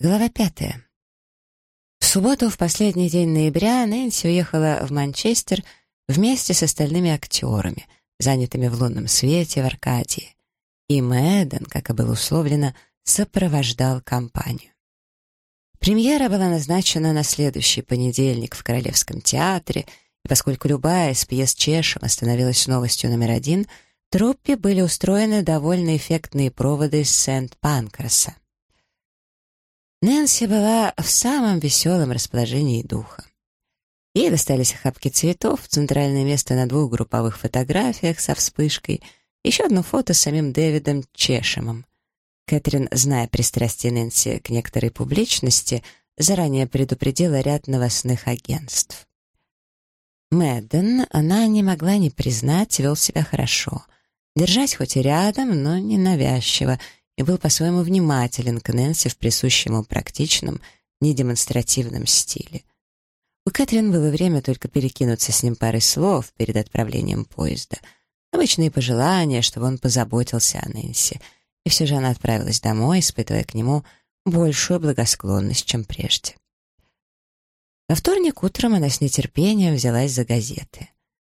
Глава пятая. В субботу, в последний день ноября, Нэнси уехала в Манчестер вместе с остальными актерами, занятыми в лунном свете в Аркадии. И Мэдден, как и было условлено, сопровождал компанию. Премьера была назначена на следующий понедельник в Королевском театре, и поскольку любая из пьес Чешем становилась новостью номер один, труппе были устроены довольно эффектные проводы Сент-Панкраса. Нэнси была в самом веселом расположении духа. Ей достались охапки цветов, центральное место на двух групповых фотографиях со вспышкой, еще одно фото с самим Дэвидом Чешемом. Кэтрин, зная пристрастие Нэнси к некоторой публичности, заранее предупредила ряд новостных агентств. Мэдден она не могла не признать, вел себя хорошо. Держась хоть и рядом, но не навязчиво, и был по-своему внимателен к Нэнси в присущем ему практичном, недемонстративном стиле. У Кэтрин было время только перекинуться с ним парой слов перед отправлением поезда. Обычные пожелания, чтобы он позаботился о Нэнси. И все же она отправилась домой, испытывая к нему большую благосклонность, чем прежде. Во вторник утром она с нетерпением взялась за газеты.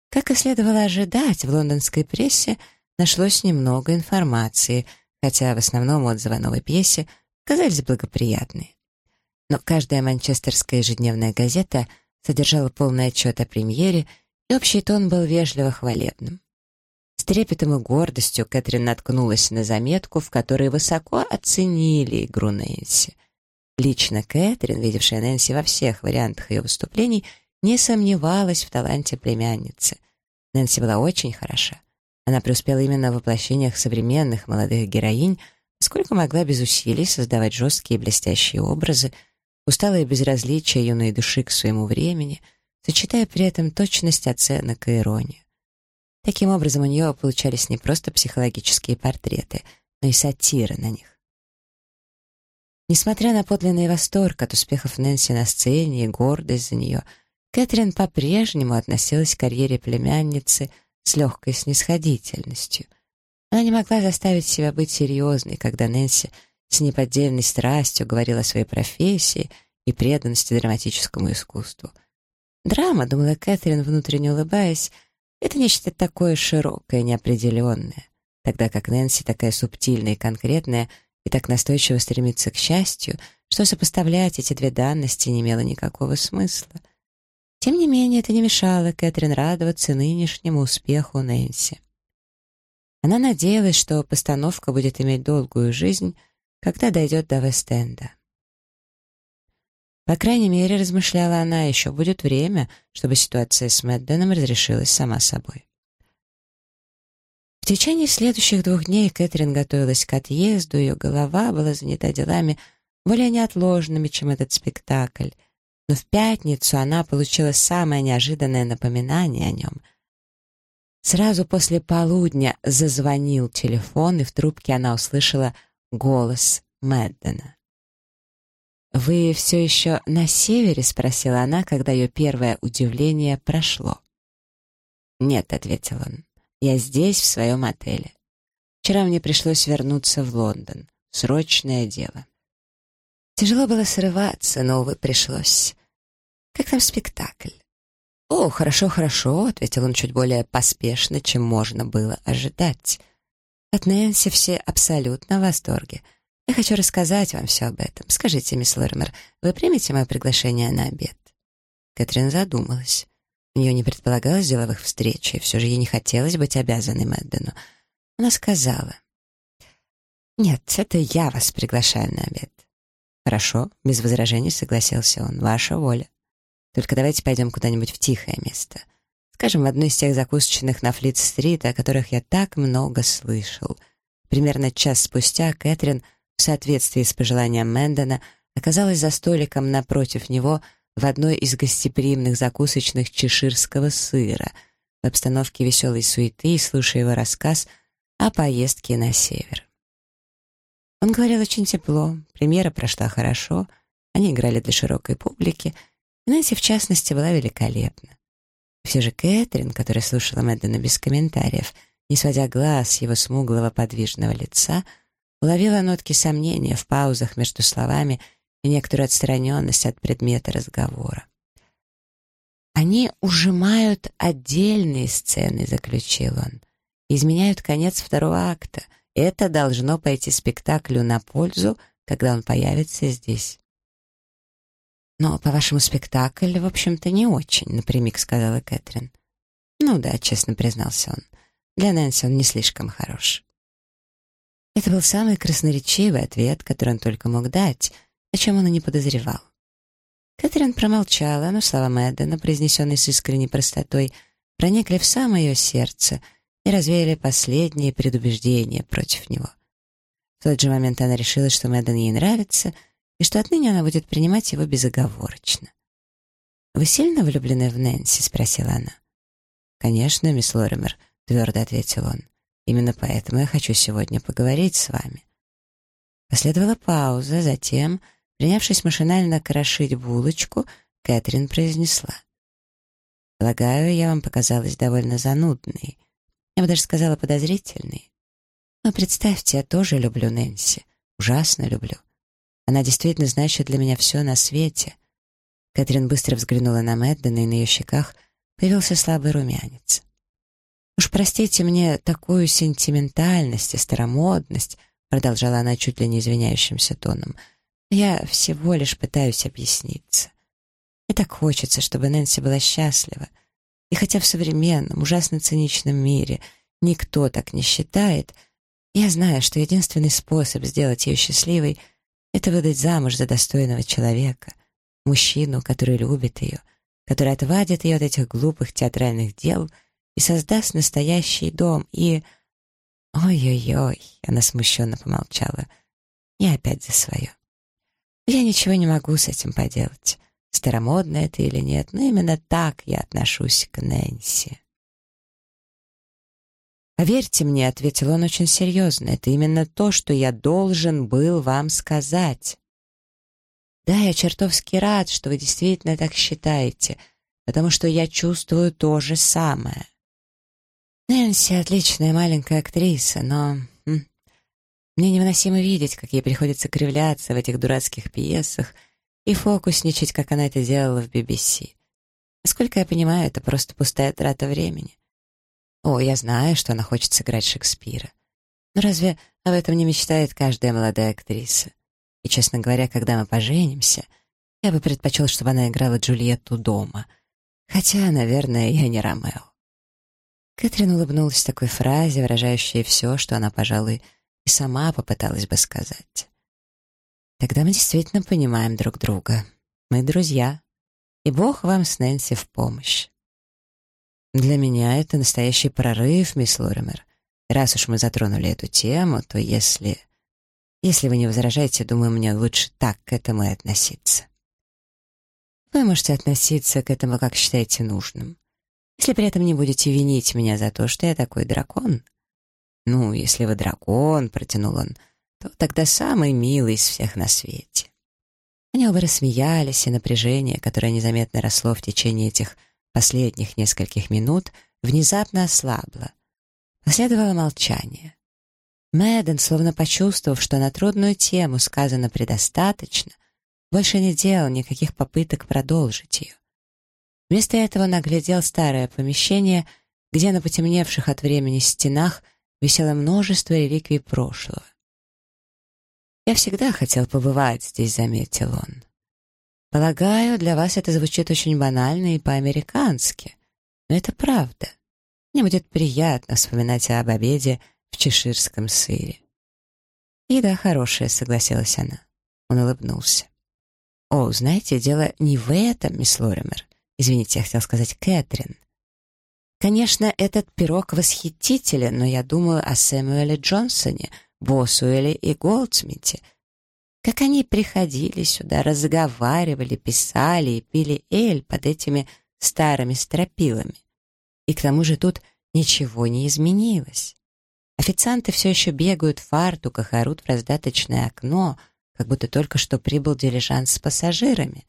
Как и следовало ожидать, в лондонской прессе нашлось немного информации — хотя в основном отзывы о новой пьесе казались благоприятные. Но каждая манчестерская ежедневная газета содержала полный отчет о премьере, и общий тон был вежливо хвалебным. С трепетом и гордостью Кэтрин наткнулась на заметку, в которой высоко оценили игру Нэнси. Лично Кэтрин, видевшая Нэнси во всех вариантах ее выступлений, не сомневалась в таланте племянницы. Нэнси была очень хороша. Она преуспела именно в воплощениях современных молодых героинь, сколько могла без усилий создавать жесткие блестящие образы, усталое безразличие юной души к своему времени, сочетая при этом точность оценок и иронию. Таким образом, у нее получались не просто психологические портреты, но и сатиры на них. Несмотря на подлинный восторг от успехов Нэнси на сцене и гордость за нее, Кэтрин по-прежнему относилась к карьере племянницы – с легкой снисходительностью. Она не могла заставить себя быть серьезной, когда Нэнси с неподдельной страстью говорила о своей профессии и преданности драматическому искусству. Драма, думала Кэтрин, внутренне улыбаясь, это нечто такое широкое, неопределенное, тогда как Нэнси такая субтильная и конкретная и так настойчиво стремится к счастью, что сопоставлять эти две данности не имело никакого смысла — тем не менее, это не мешало Кэтрин радоваться нынешнему успеху Нэнси. Она надеялась, что постановка будет иметь долгую жизнь, когда дойдет до Вест-Энда. По крайней мере, размышляла она, еще будет время, чтобы ситуация с Мэдденом разрешилась сама собой. В течение следующих двух дней Кэтрин готовилась к отъезду, ее голова была занята делами более неотложными, чем этот спектакль, но в пятницу она получила самое неожиданное напоминание о нем. Сразу после полудня зазвонил телефон, и в трубке она услышала голос Мэддена. «Вы все еще на севере?» — спросила она, когда ее первое удивление прошло. «Нет», — ответил он, — «я здесь, в своем отеле. Вчера мне пришлось вернуться в Лондон. Срочное дело». Тяжело было срываться, но, увы, пришлось. Как там спектакль? «О, хорошо, хорошо», — ответил он чуть более поспешно, чем можно было ожидать. От Нэнси все абсолютно в восторге. Я хочу рассказать вам все об этом. Скажите, мисс Лоример, вы примете мое приглашение на обед?» Кэтрин задумалась. У нее не предполагалось деловых встреч, и все же ей не хотелось быть обязанной Мэддену. Она сказала, «Нет, это я вас приглашаю на обед». «Хорошо», — без возражений согласился он, — «ваша воля». Только давайте пойдем куда-нибудь в тихое место. Скажем, в одну из тех закусочных на Флит-стрит, о которых я так много слышал. Примерно час спустя Кэтрин, в соответствии с пожеланием Мэндона, оказалась за столиком напротив него в одной из гостеприимных закусочных чеширского сыра, в обстановке веселой суеты, слушая его рассказ о поездке на север. Он говорил очень тепло, премьера прошла хорошо, они играли для широкой публики — Нэнси, в частности, была великолепна. все же Кэтрин, которая слушала Мэддена без комментариев, не сводя глаз его смуглого подвижного лица, уловила нотки сомнения в паузах между словами и некоторую отстраненность от предмета разговора. «Они ужимают отдельные сцены», — заключил он, — «изменяют конец второго акта. Это должно пойти спектаклю на пользу, когда он появится здесь». «Но, по-вашему, спектакль, в общем-то, не очень», — напрямик сказала Кэтрин. «Ну да», — честно признался он. «Для Нэнси он не слишком хорош». Это был самый красноречивый ответ, который он только мог дать, о чем он и не подозревал. Кэтрин промолчала, но слова Мэддена, произнесенные с искренней простотой, проникли в самое ее сердце и развеяли последние предубеждения против него. В тот же момент она решила, что Мэдден ей нравится, и что отныне она будет принимать его безоговорочно. «Вы сильно влюблены в Нэнси?» — спросила она. «Конечно, мисс Лоример», — твердо ответил он. «Именно поэтому я хочу сегодня поговорить с вами». Последовала пауза, затем, принявшись машинально крошить булочку, Кэтрин произнесла. «Полагаю, я вам показалась довольно занудной. Я бы даже сказала подозрительной. Но представьте, я тоже люблю Нэнси. Ужасно люблю. Она действительно значит для меня все на свете». Кэтрин быстро взглянула на Мэддена, и на ее щеках появился слабый румянец. «Уж простите мне такую сентиментальность и старомодность», продолжала она чуть ли не извиняющимся тоном. «Я всего лишь пытаюсь объясниться. И так хочется, чтобы Нэнси была счастлива. И хотя в современном, ужасно циничном мире никто так не считает, я знаю, что единственный способ сделать ее счастливой — это выдать замуж за достойного человека, мужчину, который любит ее, который отвадит ее от этих глупых театральных дел и создаст настоящий дом, и... Ой-ой-ой, она смущенно помолчала. Я опять за свое. Я ничего не могу с этим поделать. Старомодно это или нет, но именно так я отношусь к Нэнси. «Поверьте мне», — ответил он очень серьезно, — «это именно то, что я должен был вам сказать». Да, я чертовски рад, что вы действительно так считаете, потому что я чувствую то же самое. Нэнси — отличная маленькая актриса, но... Мне невыносимо видеть, как ей приходится кривляться в этих дурацких пьесах и фокусничать, как она это делала в BBC. Насколько я понимаю, это просто пустая трата времени. О, я знаю, что она хочет сыграть Шекспира. Но разве об этом не мечтает каждая молодая актриса? И, честно говоря, когда мы поженимся, я бы предпочел, чтобы она играла Джульетту дома. Хотя, наверное, я не Ромео. Кэтрин улыбнулась такой фразе, выражающей все, что она, пожалуй, и сама попыталась бы сказать. Тогда мы действительно понимаем друг друга. Мы друзья. И Бог вам с Нэнси в помощь. Для меня это настоящий прорыв, мисс Лоример. Раз уж мы затронули эту тему, то если... Если вы не возражаете, думаю, мне лучше так к этому и относиться. Вы можете относиться к этому, как считаете нужным. Если при этом не будете винить меня за то, что я такой дракон. Ну, если вы дракон, протянул он, то тогда самый милый из всех на свете. Они оба рассмеялись, и напряжение, которое незаметно росло в течение этих последних нескольких минут, внезапно ослабло. Последовало молчание. Мэдден, словно почувствовав, что на трудную тему сказано предостаточно, больше не делал никаких попыток продолжить ее. Вместо этого он оглядел старое помещение, где на потемневших от времени стенах висело множество реликвий прошлого. «Я всегда хотел побывать здесь», — заметил он. «Полагаю, для вас это звучит очень банально и по-американски, но это правда. Мне будет приятно вспоминать об обеде в чеширском сыре. «Еда хорошая», — согласилась она. Он улыбнулся. «О, знаете, дело не в этом, мисс Лоример. Извините, я хотел сказать Кэтрин. Конечно, этот пирог восхитителен, но я думаю о Сэмюэле Джонсоне, Босуэле и Голдсмите. Как они приходили сюда, разговаривали, писали и пили эль под этими старыми стропилами. И к тому же тут ничего не изменилось. Официанты все еще бегают в фартуках орут в раздаточное окно, как будто только что прибыл дилижанс с пассажирами.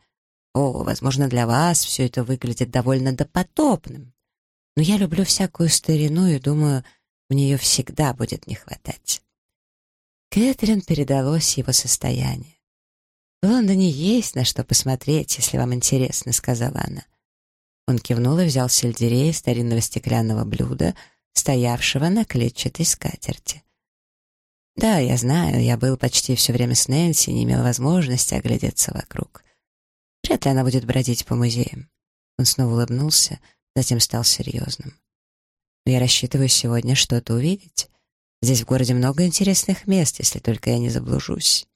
О, возможно, для вас все это выглядит довольно допотопным. Но я люблю всякую старину и думаю, мне ее всегда будет не хватать. Кэтрин передалось его состояние. «В Лондоне есть на что посмотреть, если вам интересно», — сказала она. Он кивнул и взял сельдерей старинного стеклянного блюда, стоявшего на клетчатой скатерти. «Да, я знаю, я был почти все время с Нэнси и не имел возможности оглядеться вокруг. Вряд ли она будет бродить по музеям». Он снова улыбнулся, затем стал серьезным. «Но я рассчитываю сегодня что-то увидеть. Здесь в городе много интересных мест, если только я не заблужусь».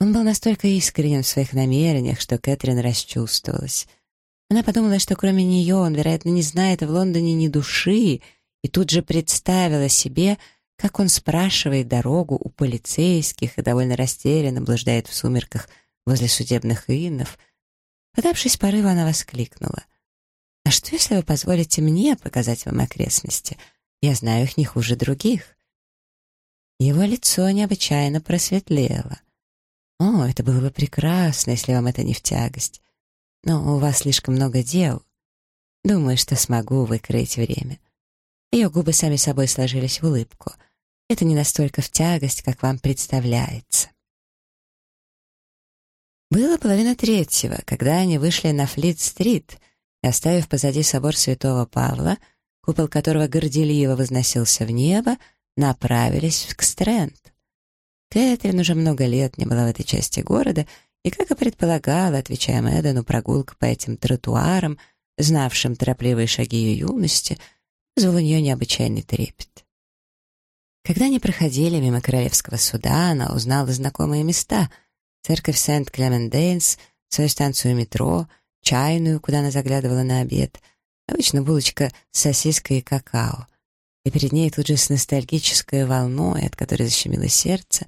Он был настолько искренен в своих намерениях, что Кэтрин расчувствовалась. Она подумала, что кроме нее он, вероятно, не знает в Лондоне ни души, и тут же представила себе, как он спрашивает дорогу у полицейских и довольно растерянно блуждает в сумерках возле судебных инов. Подавшись порыву, она воскликнула. «А что, если вы позволите мне показать вам окрестности? Я знаю их не хуже других». Его лицо необычайно просветлело. «О, это было бы прекрасно, если вам это не в тягость. Но у вас слишком много дел. Думаю, что смогу выкроить время». Ее губы сами собой сложились в улыбку — это не настолько в тягость, как вам представляется. Было половина третьего, когда они вышли на Флит-стрит оставив позади собор святого Павла, купол которого горделиво возносился в небо, направились к Стрэнд. Кэтрин уже много лет не была в этой части города, и, как и предполагала, отвечая Мэддену, прогулка по этим тротуарам, знавшим торопливые шаги ее юности, вызвала у нее необычайный трепет. Когда они проходили мимо Королевского суда, она узнала знакомые места — церковь Сент-Клемент-Дейнс, свою станцию метро, чайную, куда она заглядывала на обед, обычно булочка с сосиской и какао. И перед ней тут же с ностальгической волной, от которой защемило сердце,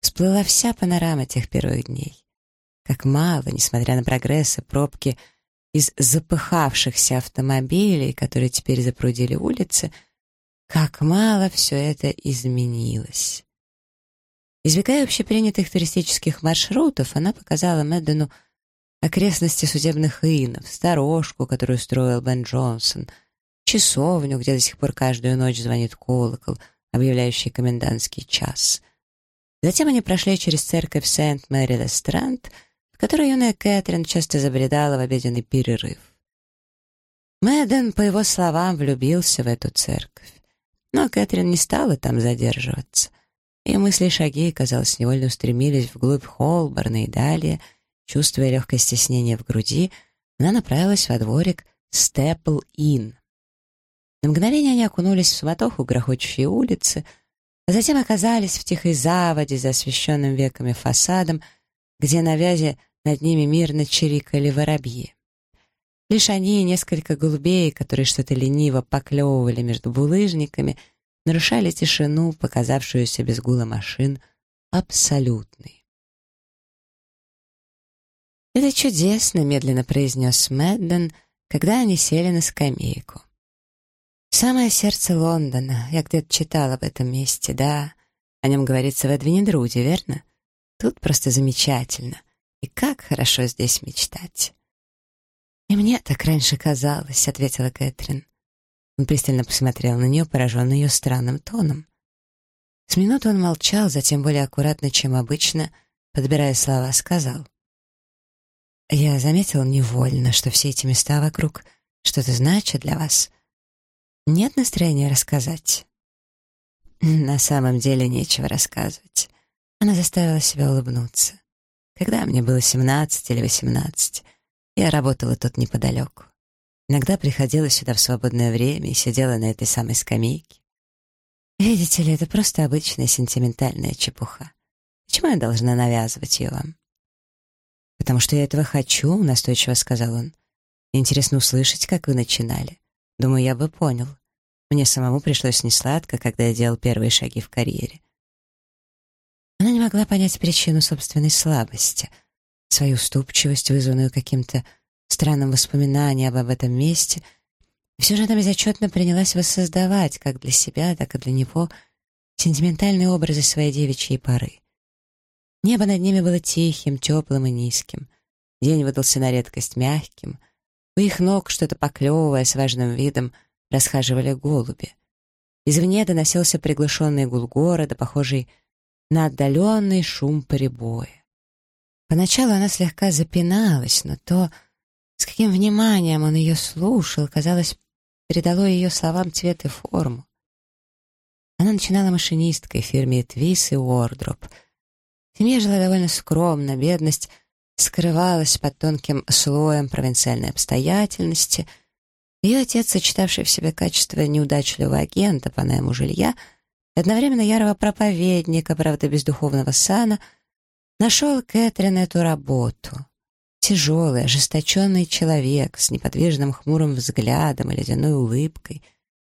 всплыла вся панорама тех первых дней. Как мало, несмотря на прогресс и пробки из запыхавшихся автомобилей, которые теперь запрудили улицы — как мало все это изменилось. Избегая общепринятых туристических маршрутов, она показала Мэддену окрестности судебных инов, сторожку, которую строил Бен Джонсон, часовню, где до сих пор каждую ночь звонит колокол, объявляющий комендантский час. Затем они прошли через церковь Сент-Мэри-де-Странт, в которой юная Кэтрин часто забредала в обеденный перерыв. Мэдден, по его словам, влюбился в эту церковь. Но Кэтрин не стала там задерживаться. Ее мысли и шаги, казалось, невольно устремились вглубь Холборна и далее, чувствуя легкое стеснение в груди, она направилась во дворик Степл-Инн. На мгновение они окунулись в суматоху грохочущей улицы, а затем оказались в тихой заводе за освещенным веками фасадом, где на вязе над ними мирно чирикали воробьи. Лишь они и несколько голубей, которые что-то лениво поклевывали между булыжниками, нарушали тишину, показавшуюся без гула машин, абсолютной. «Это чудесно», — медленно произнес Мэдден, когда они сели на скамейку. «Самое сердце Лондона. Я где-то читал об этом месте, да. О нем говорится в Эдвине Друде, верно? Тут просто замечательно. И как хорошо здесь мечтать». «И мне так раньше казалось», — ответила Кэтрин. Он пристально посмотрел на нее, пораженный ее странным тоном. С минуты он молчал, затем более аккуратно, чем обычно, подбирая слова, сказал. «Я заметил невольно, что все эти места вокруг что-то значат для вас. Нет настроения рассказать?» «На самом деле нечего рассказывать». Она заставила себя улыбнуться. «Когда мне было семнадцать или восемнадцать, я работала тут неподалеку. Иногда приходила сюда в свободное время и сидела на этой самой скамейке. Видите ли, это просто обычная сентиментальная чепуха. Почему я должна навязывать ее вам? «Потому что я этого хочу», — настойчиво сказал он. «Интересно услышать, как вы начинали. Думаю, я бы понял. Мне самому пришлось несладко, когда я делал первые шаги в карьере». Она не могла понять причину собственной слабости — свою уступчивость, вызванную каким-то странным воспоминанием об этом месте, все же она безотчетно принялась воссоздавать, как для себя, так и для него, сентиментальные образы своей девичьей поры. Небо над ними было тихим, теплым и низким. День выдался на редкость мягким. У их ног, что-то поклевывая с важным видом, расхаживали голуби. Извне доносился приглушенный гул города, похожий на отдаленный шум прибоя. Поначалу она слегка запиналась, но то, с каким вниманием он ее слушал, казалось, придало ее словам цвет и форму. Она начинала машинисткой в фирме «Твис» и «Уордроп». Семья жила довольно скромно, бедность скрывалась под тонким слоем провинциальной обстоятельности. Ее отец, сочетавший в себе качество неудачливого агента по найму жилья, одновременно ярого проповедника, правда, бездуховного сана — Нашел Кэтрин эту работу. Тяжелый, ожесточенный человек с неподвижным хмурым взглядом и ледяной улыбкой.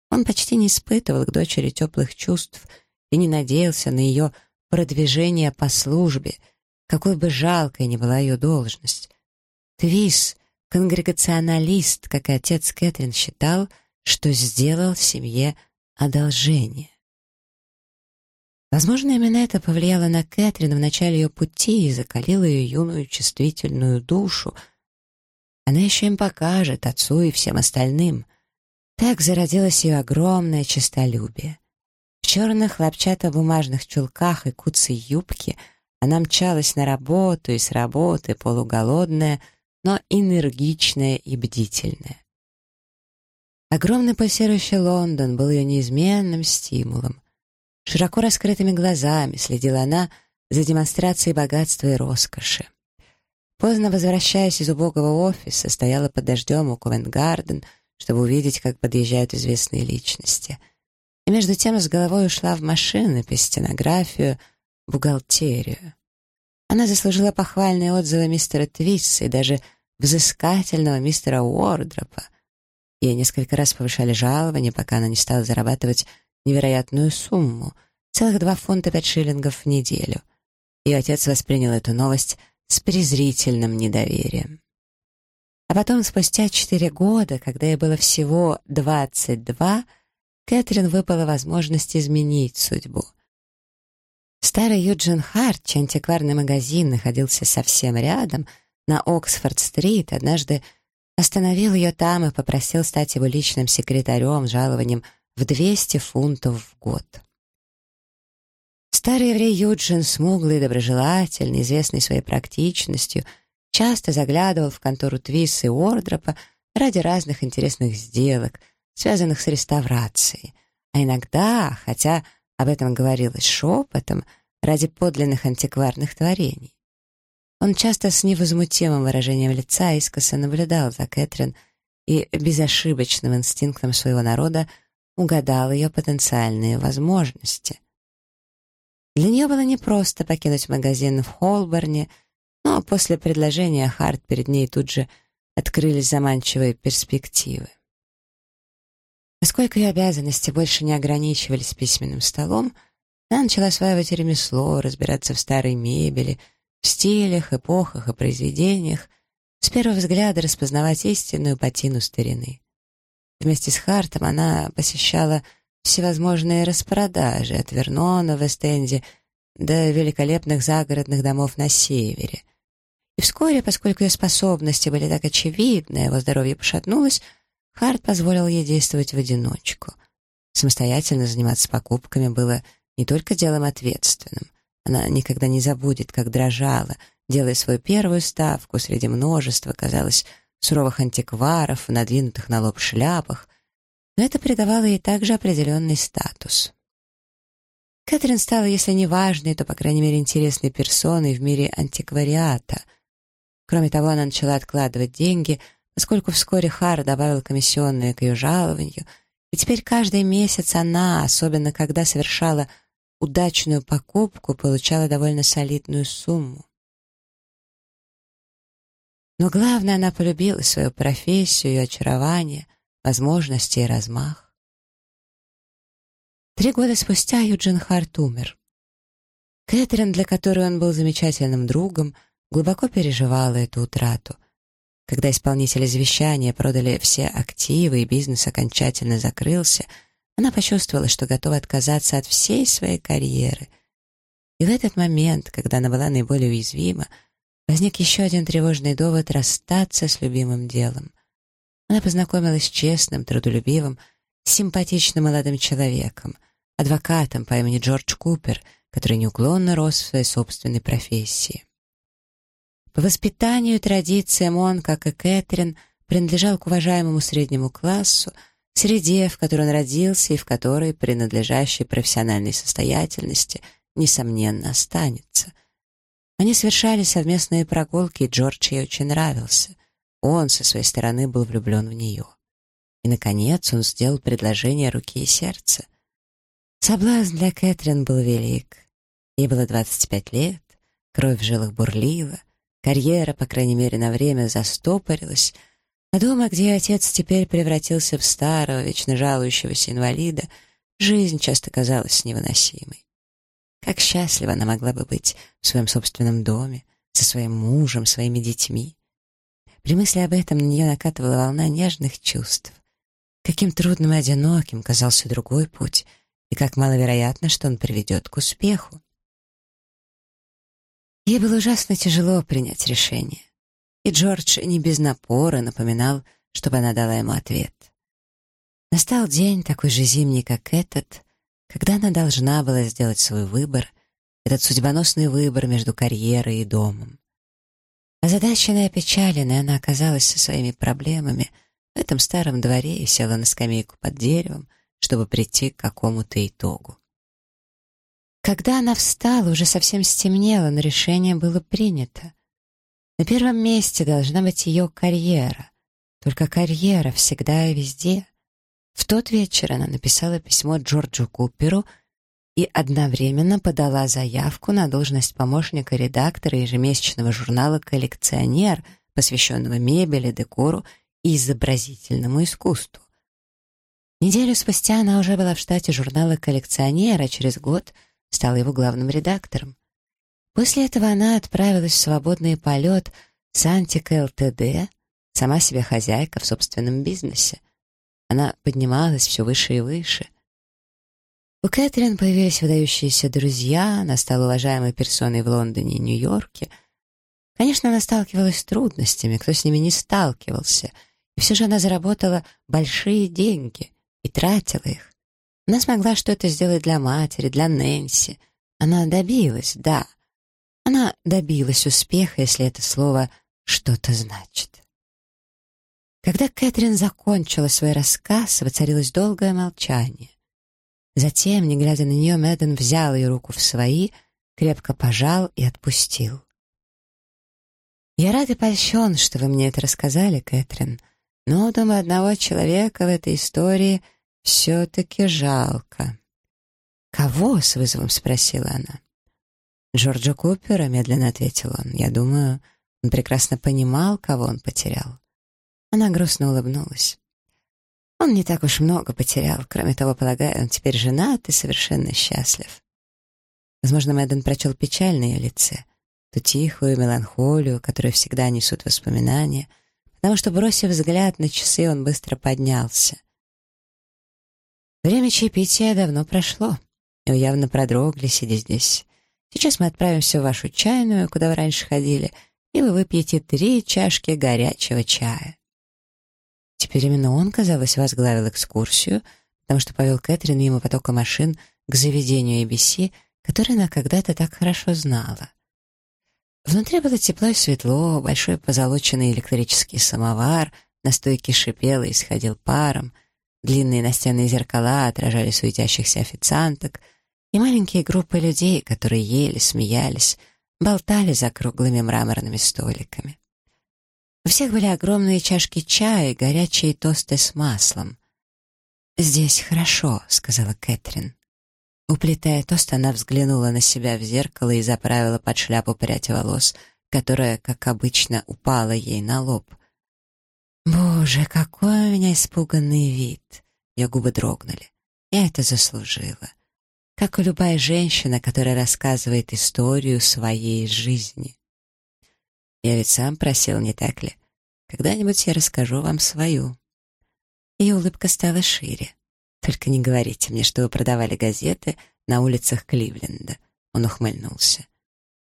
Он почти не испытывал к дочери теплых чувств и не надеялся на ее продвижение по службе, какой бы жалкой ни была ее должность. Твис, конгрегационалист, как и отец Кэтрин, считал, что сделал семье одолжение. Возможно, именно это повлияло на Кэтрин в начале ее пути и закалило ее юную чувствительную душу. Она еще им покажет, отцу и всем остальным. Так зародилось ее огромное честолюбие. Черных хлопчатобумажных чулках и куцей юбке она мчалась на работу и с работы, полуголодная, но энергичная и бдительная. Огромный пульсирующий Лондон был ее неизменным стимулом. Широко раскрытыми глазами следила она за демонстрацией богатства и роскоши. Поздно возвращаясь из убогого офиса, стояла под дождем у Ковент-Гарден, чтобы увидеть, как подъезжают известные личности. И между тем с головой ушла в машинопись, стенографию, бухгалтерию. Она заслужила похвальные отзывы мистера Твисса и даже взыскательного мистера Уордропа. Ей несколько раз повышали жалования, пока она не стала зарабатывать невероятную сумму — целых два фунта пять шиллингов в неделю. И отец воспринял эту новость с презрительным недоверием. А потом, спустя четыре года, когда ей было всего двадцать два, Кэтрин выпала возможность изменить судьбу. Старый Юджин Харт, чей антикварный магазин находился совсем рядом, на Оксфорд-стрит, однажды остановил ее там и попросил стать его личным секретарем с жалованием в 200 фунтов в год. Старый еврей Юджин, смуглый доброжелательный, известный своей практичностью, часто заглядывал в контору Твисса и Уордропа ради разных интересных сделок, связанных с реставрацией, а иногда, хотя об этом говорилось шепотом, ради подлинных антикварных творений. Он часто с невозмутимым выражением лица искоса наблюдал за Кэтрин и безошибочным инстинктом своего народа угадал ее потенциальные возможности. Для нее было непросто покинуть магазин в Холборне, но после предложения Харт перед ней тут же открылись заманчивые перспективы. Поскольку ее обязанности больше не ограничивались письменным столом, она начала осваивать ремесло, разбираться в старой мебели, в стилях, эпохах и произведениях, с первого взгляда распознавать истинную патину старины. Вместе с Хартом она посещала всевозможные распродажи от Вернона в Эстенде до великолепных загородных домов на севере. И вскоре, поскольку ее способности были так очевидны, его здоровье пошатнулось, Харт позволил ей действовать в одиночку. Самостоятельно заниматься покупками было не только делом ответственным. Она никогда не забудет, как дрожала, делая свою первую ставку среди множества, казалось, суровых антикваров, надвинутых на лоб шляпах, но это придавало ей также определенный статус. Кэтрин стала, если не важной, то, по крайней мере, интересной персоной в мире антиквариата. Кроме того, она начала откладывать деньги, поскольку вскоре Хар добавил комиссионные к ее жалованию, и теперь каждый месяц она, особенно когда совершала удачную покупку, получала довольно солидную сумму. Но главное, она полюбила свою профессию, ее очарование, возможности и размах. Три года спустя Юджин Харт умер. Кэтрин, для которой он был замечательным другом, глубоко переживала эту утрату. Когда исполнители завещания продали все активы и бизнес окончательно закрылся, она почувствовала, что готова отказаться от всей своей карьеры. И в этот момент, когда она была наиболее уязвима, возник еще один тревожный довод расстаться с любимым делом. Она познакомилась с честным, трудолюбивым, симпатичным молодым человеком, адвокатом по имени Джордж Купер, который неуклонно рос в своей собственной профессии. По воспитанию и традициям он, как и Кэтрин, принадлежал к уважаемому среднему классу, среде, в которой он родился и в которой принадлежащей профессиональной состоятельности, несомненно, останется. Они совершали совместные прогулки, и Джордж ей очень нравился. Он, со своей стороны, был влюблен в нее. И, наконец, он сделал предложение руки и сердца. Соблазн для Кэтрин был велик. Ей было 25 лет, кровь в жилах бурлила, карьера, по крайней мере, на время застопорилась, а дома, где отец теперь превратился в старого, вечно жалующегося инвалида, жизнь часто казалась невыносимой. Как счастлива она могла бы быть в своем собственном доме, со своим мужем, своими детьми. При мысли об этом на нее накатывала волна нежных чувств. Каким трудным и одиноким казался другой путь, и как маловероятно, что он приведет к успеху. Ей было ужасно тяжело принять решение. И Джордж не без напора напоминал, чтобы она дала ему ответ. Настал день, такой же зимний, как этот, когда она должна была сделать свой выбор, этот судьбоносный выбор между карьерой и домом. Озадаченная и опечаленная, она оказалась со своими проблемами в этом старом дворе и села на скамейку под деревом, чтобы прийти к какому-то итогу. Когда она встала, уже совсем стемнело, но решение было принято. На первом месте должна быть ее карьера. Только карьера всегда и везде. В тот вечер она написала письмо Джорджу Куперу и одновременно подала заявку на должность помощника редактора ежемесячного журнала «Коллекционер», посвященного мебели, декору и изобразительному искусству. Неделю спустя она уже была в штате журнала «Коллекционер», а через год — стала его главным редактором. После этого она отправилась в свободный полет с Антик ЛТД, сама себе хозяйка в собственном бизнесе. Она поднималась все выше и выше. У Кэтрин появились выдающиеся друзья, она стала уважаемой персоной в Лондоне и Нью-Йорке. Конечно, она сталкивалась с трудностями, кто с ними не сталкивался, и все же она заработала большие деньги и тратила их. Она смогла что-то сделать для матери, для Нэнси. Она добилась, да. Она добилась успеха, если это слово что-то значит. Когда Кэтрин закончила свой рассказ, воцарилось долгое молчание. Затем, не глядя на нее, Мэдден взял ее руку в свои, крепко пожал и отпустил. «Я рад и польщен, что вы мне это рассказали, Кэтрин, но, думаю, одного человека в этой истории — «Все-таки жалко». «Кого?» — с вызовом спросила она. «Джорджа Купера», — медленно ответил он. «Я думаю, он прекрасно понимал, кого он потерял». Она грустно улыбнулась. Он не так уж много потерял. Кроме того, полагаю, он теперь женат и совершенно счастлив. Возможно, Мэдден прочел печаль на ее лице, ту тихую меланхолию, которую всегда несут воспоминания, потому что, бросив взгляд на часы, он быстро поднялся. Время чаепития давно прошло, и вы явно продрогли, сидя здесь. Сейчас мы отправимся в вашу чайную, куда вы раньше ходили, и вы выпьете три чашки горячего чая. Теперь именно он, казалось, возглавил экскурсию, потому что повел Кэтрин мимо потока машин к заведению ABC, которое она когда-то так хорошо знала. Внутри было тепло и светло, большой позолоченный электрический самовар на стойке шипел и исходил паром, Длинные настенные зеркала отражали суетящихся официанток и маленькие группы людей, которые ели, смеялись, болтали за круглыми мраморными столиками. У всех были огромные чашки чая и горячие тосты с маслом. «Здесь хорошо», — сказала Кэтрин. Уплетая тост, она взглянула на себя в зеркало и заправила под шляпу прядь волос, которая, как обычно, упала ей на лоб. Боже, какой у меня испуганный вид. Ее губы дрогнули. Я это заслужила. Как и любая женщина, которая рассказывает историю своей жизни. Я ведь сам просил, не так ли? Когда-нибудь я расскажу вам свою. Ее улыбка стала шире. Только не говорите мне, что вы продавали газеты на улицах Кливленда. Он ухмыльнулся.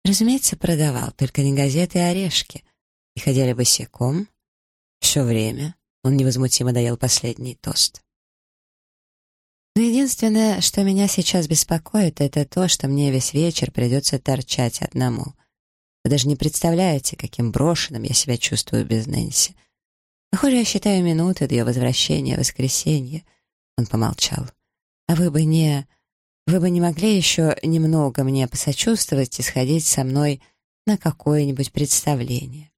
Разумеется, продавал, только не газеты, а орешки. И ходили босиком, все время он невозмутимо доел последний тост. Но единственное, что меня сейчас беспокоит, это то, что мне весь вечер придется торчать одному. Вы даже не представляете, каким брошенным я себя чувствую без Нэнси. Похоже, я считаю минуты до ее возвращения в воскресенье. Он помолчал. А вы бы не... Вы бы не могли еще немного мне посочувствовать и сходить со мной на какое-нибудь представление.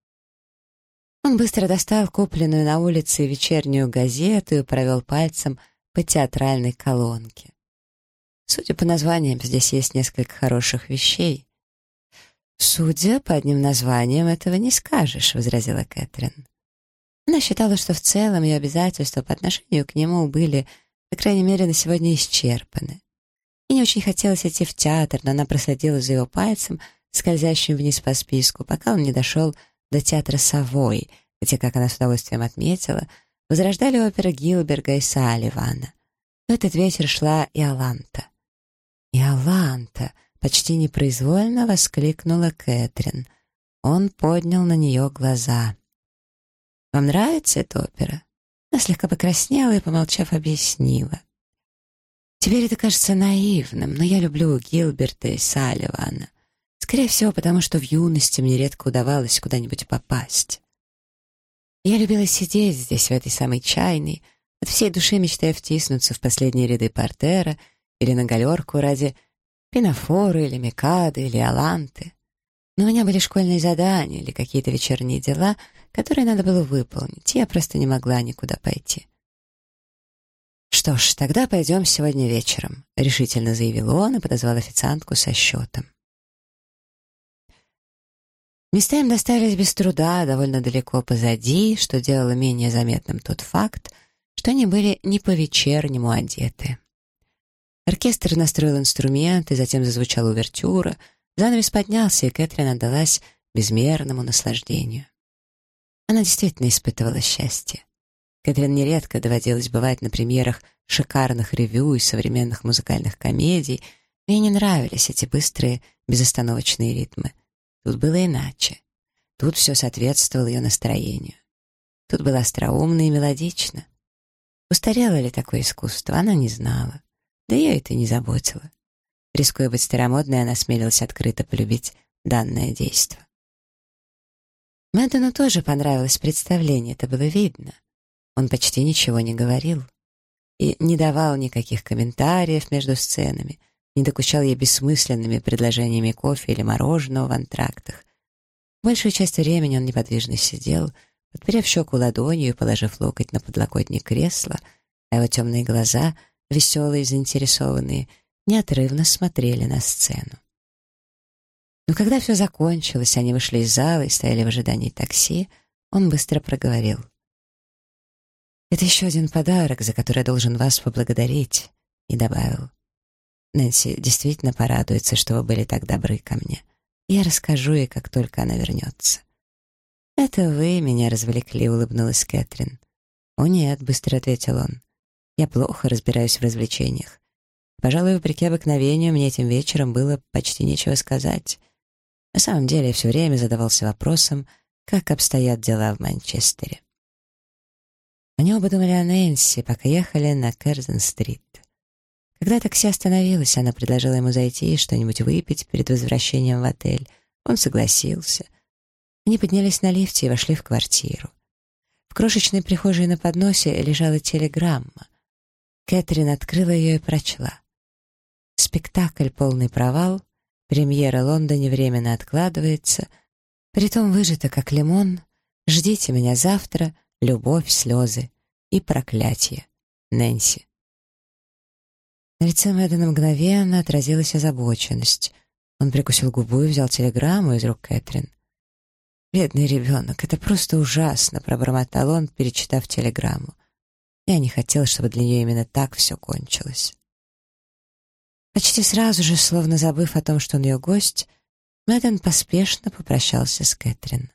Он быстро достал купленную на улице вечернюю газету и провел пальцем по театральной колонке. Судя по названиям, здесь есть несколько хороших вещей. «Судя по одним названиям, этого не скажешь», — возразила Кэтрин. Она считала, что в целом ее обязательства по отношению к нему были, по крайней мере, на сегодня исчерпаны. И не очень хотелось идти в театр, но она просадила за его пальцем, скользящим вниз по списку, пока он не дошел до театра «Совой», где, как она с удовольствием отметила, возрождали оперы Гилберга и Салливана. В этот вечер шла Иоланта. «Иоланта!» — почти непроизвольно воскликнула Кэтрин. Он поднял на нее глаза. «Вам нравится эта опера?» Она слегка покраснела и, помолчав, объяснила. «Теперь это кажется наивным, но я люблю Гилберта и Салливана. Скорее всего, потому что в юности мне редко удавалось куда-нибудь попасть. Я любила сидеть здесь, в этой самой чайной, от всей души мечтая втиснуться в последние ряды портера или на галерку ради пинофоры или микады или аланты. Но у меня были школьные задания или какие-то вечерние дела, которые надо было выполнить, и я просто не могла никуда пойти. «Что ж, тогда пойдем сегодня вечером», — решительно заявил он и подозвал официантку со счетом. Места им достались без труда, довольно далеко позади, что делало менее заметным тот факт, что они были не по-вечернему одеты. Оркестр настроил инструменты, затем зазвучала увертюра, занавес поднялся, и Кэтрин отдалась безмерному наслаждению. Она действительно испытывала счастье. Кэтрин нередко доводилось бывать на премьерах шикарных ревю и современных музыкальных комедий, но ей не нравились эти быстрые, безостановочные ритмы — Тут было иначе. Тут все соответствовало ее настроению. Тут было остроумно и мелодично. Устарело ли такое искусство, она не знала. Да ее это не заботило. Рискуя быть старомодной, она смелилась открыто полюбить данное действо. Мэддену тоже понравилось представление, это было видно. Он почти ничего не говорил и не давал никаких комментариев между сценами, не докучал ей бессмысленными предложениями кофе или мороженого в антрактах. Большую часть времени он неподвижно сидел, подперев щеку ладонью и положив локоть на подлокотник кресла, а его темные глаза, веселые и заинтересованные, неотрывно смотрели на сцену. Но когда все закончилось, они вышли из зала и стояли в ожидании такси, он быстро проговорил. «Это еще один подарок, за который я должен вас поблагодарить», и добавил. Нэнси действительно порадуется, что вы были так добры ко мне. Я расскажу ей, как только она вернется». «Это вы меня развлекли», — улыбнулась Кэтрин. «О нет», — быстро ответил он. «Я плохо разбираюсь в развлечениях. Пожалуй, вопреки обыкновению, мне этим вечером было почти нечего сказать. На самом деле, я все время задавался вопросом, как обстоят дела в Манчестере». Они оба думали о Нэнси, пока ехали на Керзен-стрит. Когда такси остановилось, она предложила ему зайти и что-нибудь выпить перед возвращением в отель. Он согласился. Они поднялись на лифте и вошли в квартиру. В крошечной прихожей на подносе лежала телеграмма. Кэтрин открыла ее и прочла. Спектакль «Полный провал», премьера Лондоне временно откладывается, притом выжата как лимон, ждите меня завтра, любовь, слезы и проклятие. Нэнси. На лице Мэддена мгновенно отразилась озабоченность. Он прикусил губу и взял телеграмму из рук Кэтрин. «Бедный ребенок, это просто ужасно», — пробормотал он, перечитав телеграмму. Я не хотел, чтобы для нее именно так все кончилось. Почти сразу же, словно забыв о том, что он ее гость, Мэдден поспешно попрощался с Кэтрин.